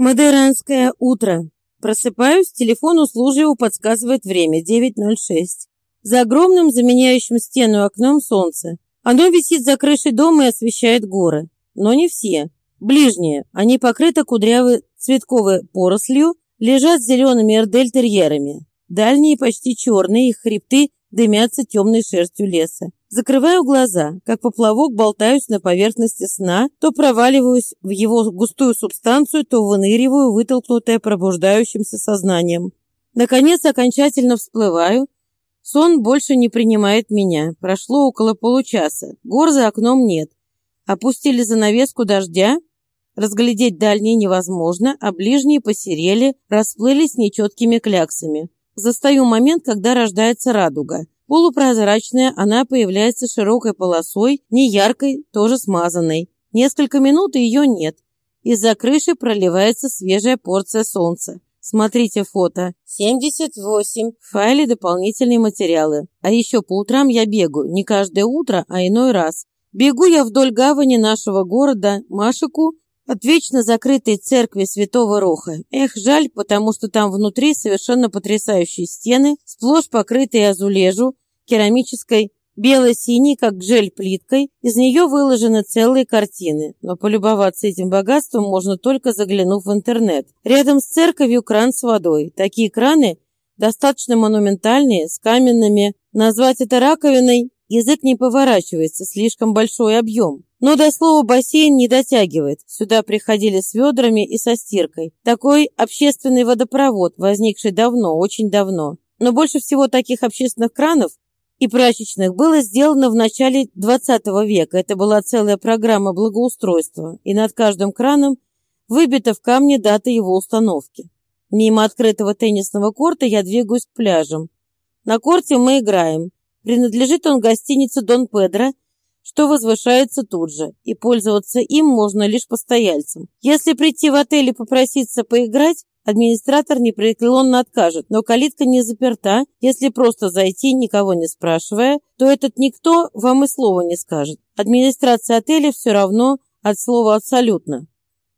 Мадеранское утро. Просыпаюсь, телефон услужливо подсказывает время 9.06. За огромным заменяющим стену окном солнце. Оно висит за крышей дома и освещает горы. Но не все. Ближние. Они покрыты кудрявой цветковой порослью, лежат зелеными эрдельтерьерами. Дальние почти черные, их хребты дымятся темной шерстью леса. Закрываю глаза, как поплавок болтаюсь на поверхности сна, то проваливаюсь в его густую субстанцию, то выныриваю, вытолкнутая пробуждающимся сознанием. Наконец, окончательно всплываю. Сон больше не принимает меня. Прошло около получаса. Гор за окном нет. Опустили занавеску дождя. Разглядеть дальние невозможно, а ближние посерели, расплылись нечеткими кляксами. Застаю момент, когда рождается радуга. Полупрозрачная, она появляется широкой полосой, не яркой, тоже смазанной. Несколько минут ее нет. Из-за крыши проливается свежая порция солнца. Смотрите фото. 78. В файле дополнительные материалы. А еще по утрам я бегаю. Не каждое утро, а иной раз. Бегу я вдоль гавани нашего города Машику от вечно закрытой церкви Святого Роха. Эх, жаль, потому что там внутри совершенно потрясающие стены, сплошь покрытые азулежу, керамической, бело-синей, как жель плиткой. Из нее выложены целые картины, но полюбоваться этим богатством можно только заглянув в интернет. Рядом с церковью кран с водой. Такие краны достаточно монументальные, с каменными. Назвать это раковиной язык не поворачивается, слишком большой объем. Но до слова бассейн не дотягивает. Сюда приходили с ведрами и со стиркой. Такой общественный водопровод, возникший давно, очень давно. Но больше всего таких общественных кранов и прачечных было сделано в начале XX века. Это была целая программа благоустройства, и над каждым краном выбита в камне дата его установки. Мимо открытого теннисного корта я двигаюсь к пляжам. На корте мы играем. Принадлежит он гостинице «Дон Педро», что возвышается тут же, и пользоваться им можно лишь постояльцам. Если прийти в отель и попроситься поиграть, Администратор непреклонно откажет, но калитка не заперта. Если просто зайти, никого не спрашивая, то этот никто вам и слова не скажет. Администрация отеля все равно от слова «абсолютно».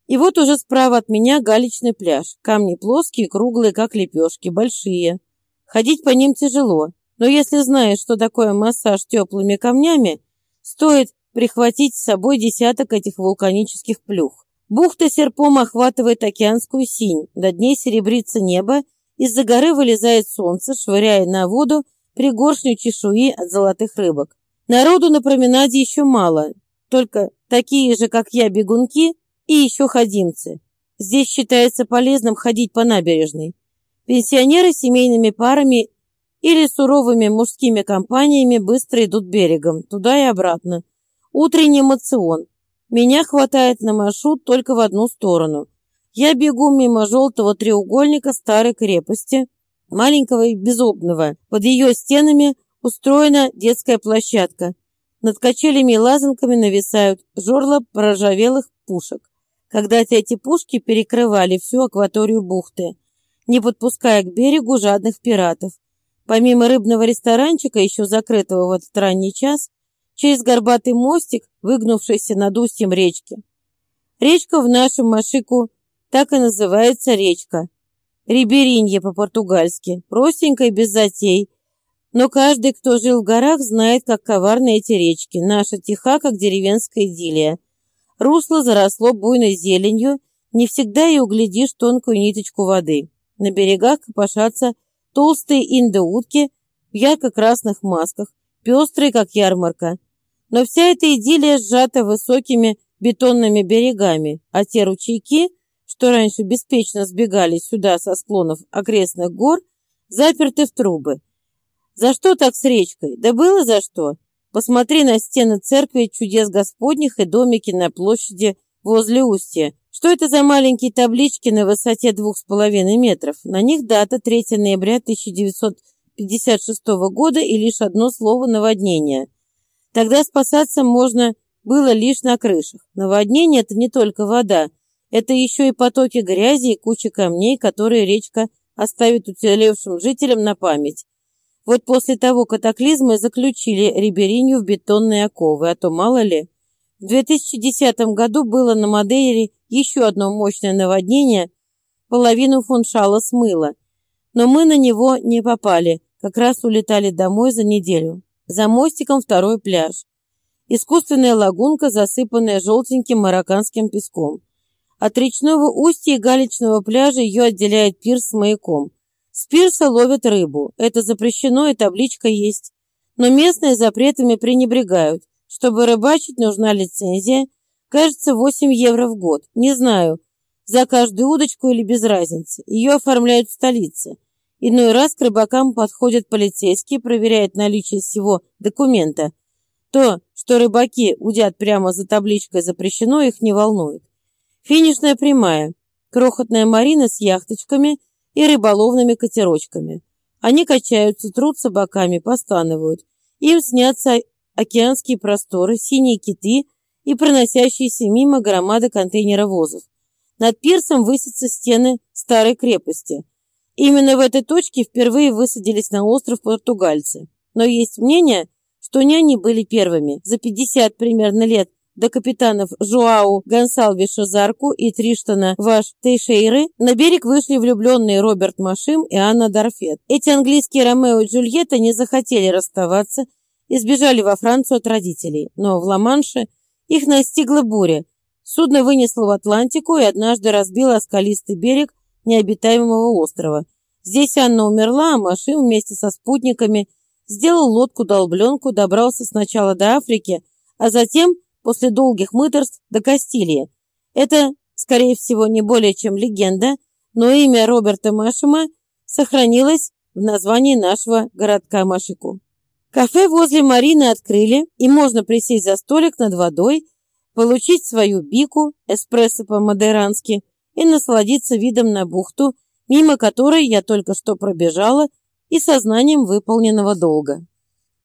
И вот уже справа от меня галечный пляж. Камни плоские, круглые, как лепешки, большие. Ходить по ним тяжело, но если знаешь, что такое массаж теплыми камнями, стоит прихватить с собой десяток этих вулканических плюх. Бухта серпом охватывает океанскую синь, над ней серебрится небо, из-за горы вылезает солнце, швыряя на воду пригоршню чешуи от золотых рыбок. Народу на променаде еще мало, только такие же, как я, бегунки и еще ходимцы. Здесь считается полезным ходить по набережной. Пенсионеры семейными парами или суровыми мужскими компаниями быстро идут берегом, туда и обратно. Утренний мацион. Меня хватает на маршрут только в одну сторону. Я бегу мимо желтого треугольника старой крепости, маленького и безобного. Под ее стенами устроена детская площадка. Над качелями и лазанками нависают жерла проржавелых пушек. Когда-то эти пушки перекрывали всю акваторию бухты, не подпуская к берегу жадных пиратов. Помимо рыбного ресторанчика, еще закрытого в этот ранний час, через горбатый мостик, выгнувшийся над устьем речки. Речка в нашем Машику так и называется речка. Риберинье по-португальски, простенько без затей. Но каждый, кто жил в горах, знает, как коварны эти речки. Наша тиха, как деревенская идиллия. Русло заросло буйной зеленью, не всегда и углядишь тонкую ниточку воды. На берегах копошатся толстые индоутки в ярко-красных масках, пестрые, как ярмарка. Но вся эта идиллия сжата высокими бетонными берегами, а те ручейки, что раньше беспечно сбегали сюда со склонов окрестных гор, заперты в трубы. За что так с речкой? Да было за что. Посмотри на стены церкви чудес Господних и домики на площади возле устья. Что это за маленькие таблички на высоте двух с половиной метров? На них дата 3 ноября 1956 года и лишь одно слово «наводнение». Тогда спасаться можно было лишь на крышах. Наводнение – это не только вода, это еще и потоки грязи и куча камней, которые речка оставит уцелевшим жителям на память. Вот после того катаклизма заключили риберинью в бетонные оковы, а то мало ли. В 2010 году было на Мадейре еще одно мощное наводнение, половину фуншала смыло, но мы на него не попали, как раз улетали домой за неделю. За мостиком второй пляж. Искусственная лагунка, засыпанная желтеньким марокканским песком. От речного устья и галечного пляжа ее отделяет пирс с маяком. С пирса ловят рыбу. Это запрещено и табличка есть. Но местные запретами пренебрегают. Чтобы рыбачить, нужна лицензия. Кажется, 8 евро в год. Не знаю, за каждую удочку или без разницы. Ее оформляют в столице. Иной раз к рыбакам подходят полицейские, проверяют наличие всего документа. То, что рыбаки удят прямо за табличкой «Запрещено», их не волнует. Финишная прямая. Крохотная марина с яхточками и рыболовными катерочками. Они качаются, трутся боками, постанывают. Им снятся океанские просторы, синие киты и проносящиеся мимо громады контейнеровозов. Над пирсом высятся стены старой крепости. Именно в этой точке впервые высадились на остров португальцы. Но есть мнение, что не они были первыми. За 50 примерно лет до капитанов Жуау Гонсалвиша Зарку и Триштана Ваш Тейшейры на берег вышли влюбленные Роберт Машим и Анна Дарфет. Эти английские Ромео и Джульетта не захотели расставаться и сбежали во Францию от родителей. Но в Ла-Манше их настигла буря. Судно вынесло в Атлантику и однажды разбило скалистый берег необитаемого острова. Здесь Анна умерла, а Машим вместе со спутниками сделал лодку-долбленку, добрался сначала до Африки, а затем, после долгих мытарств, до Кастилии. Это, скорее всего, не более чем легенда, но имя Роберта Машима сохранилось в названии нашего городка Машику. Кафе возле Марины открыли, и можно присесть за столик над водой, получить свою бику, эспрессо по-мадерански, и насладиться видом на бухту, мимо которой я только что пробежала, и сознанием выполненного долга.